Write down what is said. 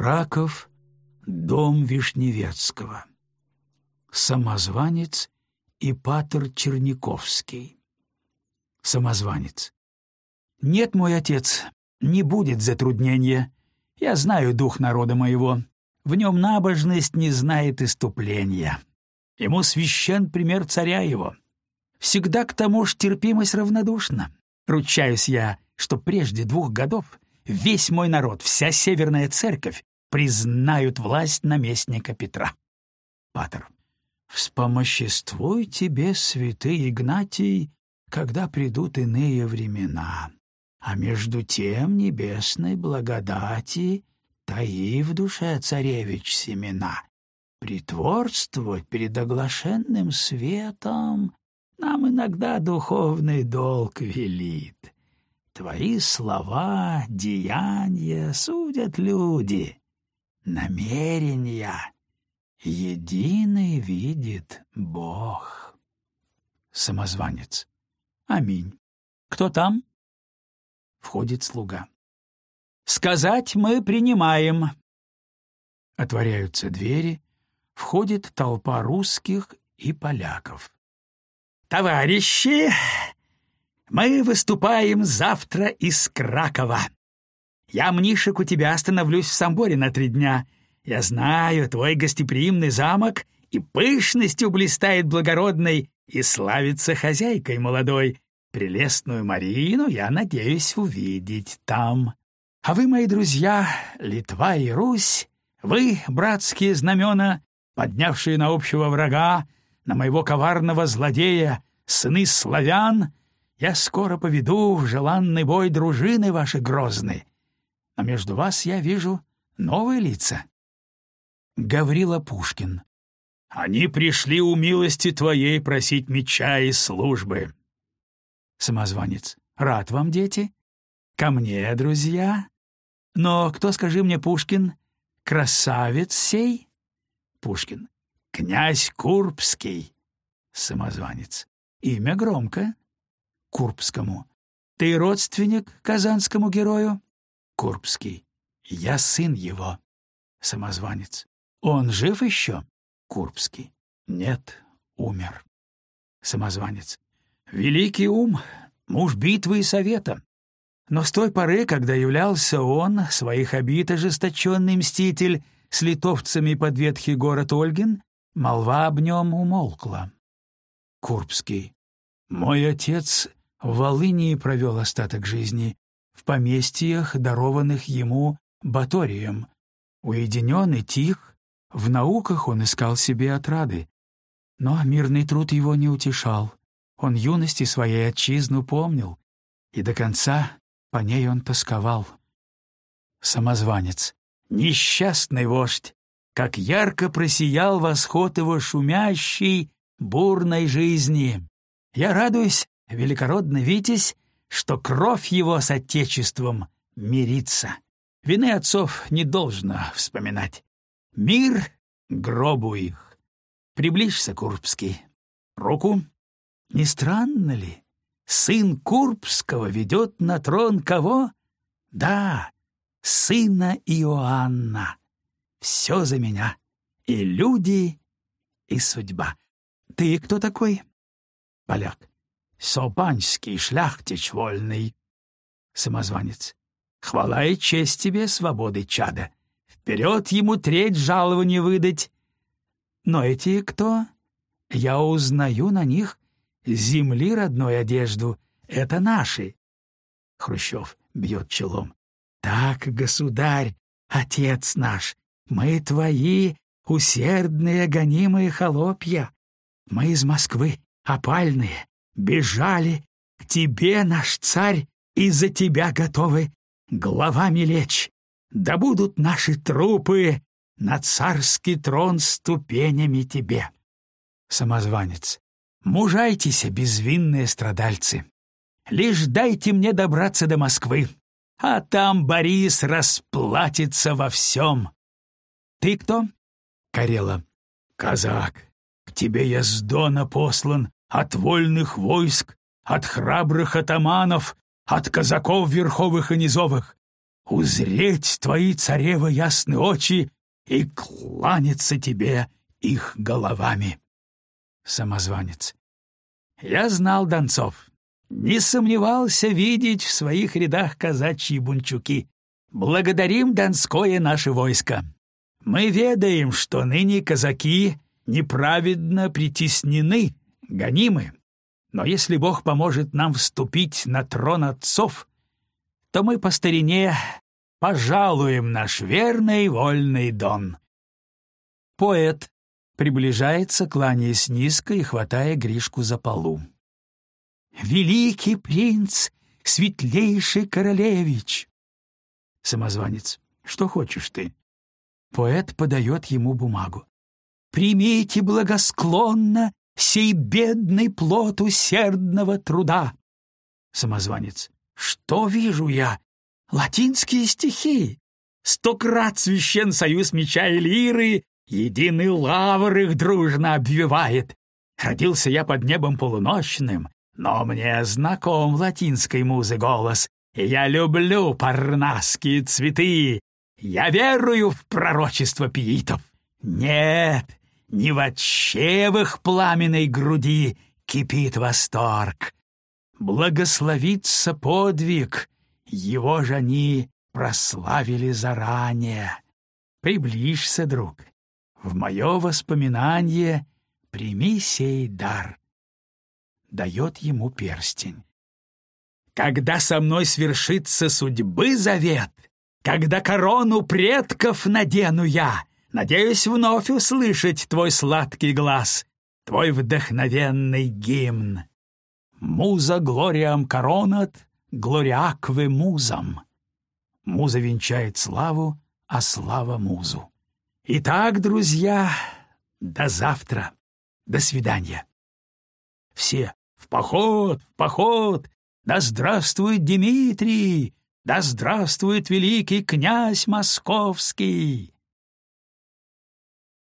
Краков, дом Вишневецкого. Самозванец и Патер Черниковский. Самозванец. «Нет, мой отец, не будет затруднения. Я знаю дух народа моего. В нем набожность не знает иступления. Ему священ пример царя его. Всегда к тому ж терпимость равнодушна. Ручаюсь я, что прежде двух годов весь мой народ, вся Северная Церковь признают власть наместника Петра. Патер. Вспомоществуй тебе, святый Игнатий, когда придут иные времена. А между тем небесной благодати таи в душе царевич семена. Притворствовать перед оглашенным светом нам иногда духовный долг велит. Твои слова, деяния судят люди, намерения единый видит Бог. Самозванец. Аминь. Кто там? Входит слуга. Сказать мы принимаем. Отворяются двери, входит толпа русских и поляков. «Товарищи, мы выступаем завтра из Кракова. Я, Мнишек, у тебя остановлюсь в Самборе на три дня. Я знаю, твой гостеприимный замок и пышностью блистает благородной и славится хозяйкой молодой. Прелестную Марину я надеюсь увидеть там. А вы, мои друзья, Литва и Русь, вы, братские знамена, поднявшие на общего врага, на моего коварного злодея, сыны славян, я скоро поведу в желанный бой дружины ваши грозны. А между вас я вижу новые лица. Гаврила Пушкин. Они пришли у милости твоей просить меча и службы. Самозванец. Рад вам, дети. Ко мне, друзья. Но кто, скажи мне, Пушкин, красавец сей? Пушкин. Князь Курбский. Самозванец. Имя громко. Курбскому. Ты родственник казанскому герою? Курбский. Я сын его. Самозванец. Он жив еще? Курбский. Нет, умер. Самозванец. Великий ум, муж битвы и совета. Но с той поры, когда являлся он, своих обид ожесточенный мститель, с литовцами под ветхий город Ольгин, молва об нем умолкла. Курбский. Мой отец в Волынии провел остаток жизни, в поместьях, дарованных ему Баторием. Уединен и тих, в науках он искал себе отрады. Но мирный труд его не утешал. Он юности своей отчизну помнил, и до конца по ней он тосковал. Самозванец. Несчастный вождь! Как ярко просиял восход его шумящей, бурной жизни! Я радуюсь, великородный Витязь, что кровь его с Отечеством мирится. Вины отцов не должно вспоминать. Мир гробу их. Приближься, Курбский. Руку. Не странно ли? Сын Курбского ведет на трон кого? Да, сына Иоанна. Все за меня. И люди, и судьба. Ты кто такой? Поляк. Собанский шляхтич вольный. Самозванец. Хвала и честь тебе, свободы чада. Вперед ему треть жалования выдать. Но эти кто? Я узнаю на них земли родной одежду. Это наши. Хрущев бьет челом. Так, государь, отец наш, мы твои усердные гонимые холопья. Мы из Москвы, опальные, бежали к тебе, наш царь, и за тебя готовы главами лечь. Да будут наши трупы на царский трон ступенями тебе. Самозванец. Мужайтесь, безвинные страдальцы. Лишь дайте мне добраться до Москвы, а там Борис расплатится во всем. Ты кто? Карела. Казак. К тебе я с Дона послан, от вольных войск, от храбрых атаманов, от казаков верховых и низовых. узреть твои царевы ясные очи и кланяться тебе их головами. Самозванец. Я знал Донцов, не сомневался видеть в своих рядах казачьи бунчуки. Благодарим Донское наше войско. Мы ведаем, что ныне казаки неправедно притеснены, гонимы. Но если Бог поможет нам вступить на трон отцов, то мы по старине пожалуем наш верный вольный дон. Поэт приближается, кланяясь низко и хватая Гришку за полу. «Великий принц, светлейший королевич!» Самозванец. «Что хочешь ты?» Поэт подает ему бумагу. «Примите благосклонно сей бедный плод усердного труда!» Самозванец. «Что вижу я? Латинские стихи! Сто крат священ союз меча и лиры, единый лавр их дружно обвивает. Родился я под небом полуночным, но мне знаком латинской музы голос, я люблю парнасские цветы. Я верую в пророчество пиитов. Нет, не в отчевых пламенной груди кипит восторг. Благословится подвиг, его же они прославили заранее. Приближься, друг, в мое воспоминание прими сей дар. Дает ему перстень. Когда со мной свершится судьбы завет, когда корону предков надену я, надеюсь вновь услышать твой сладкий глаз, твой вдохновенный гимн. Муза глориам коронат, глориаквы музам. Муза венчает славу, а слава музу. Итак, друзья, до завтра. До свидания. Все в поход, в поход. Да здравствует Дмитрий! Да здравствует великий князь московский!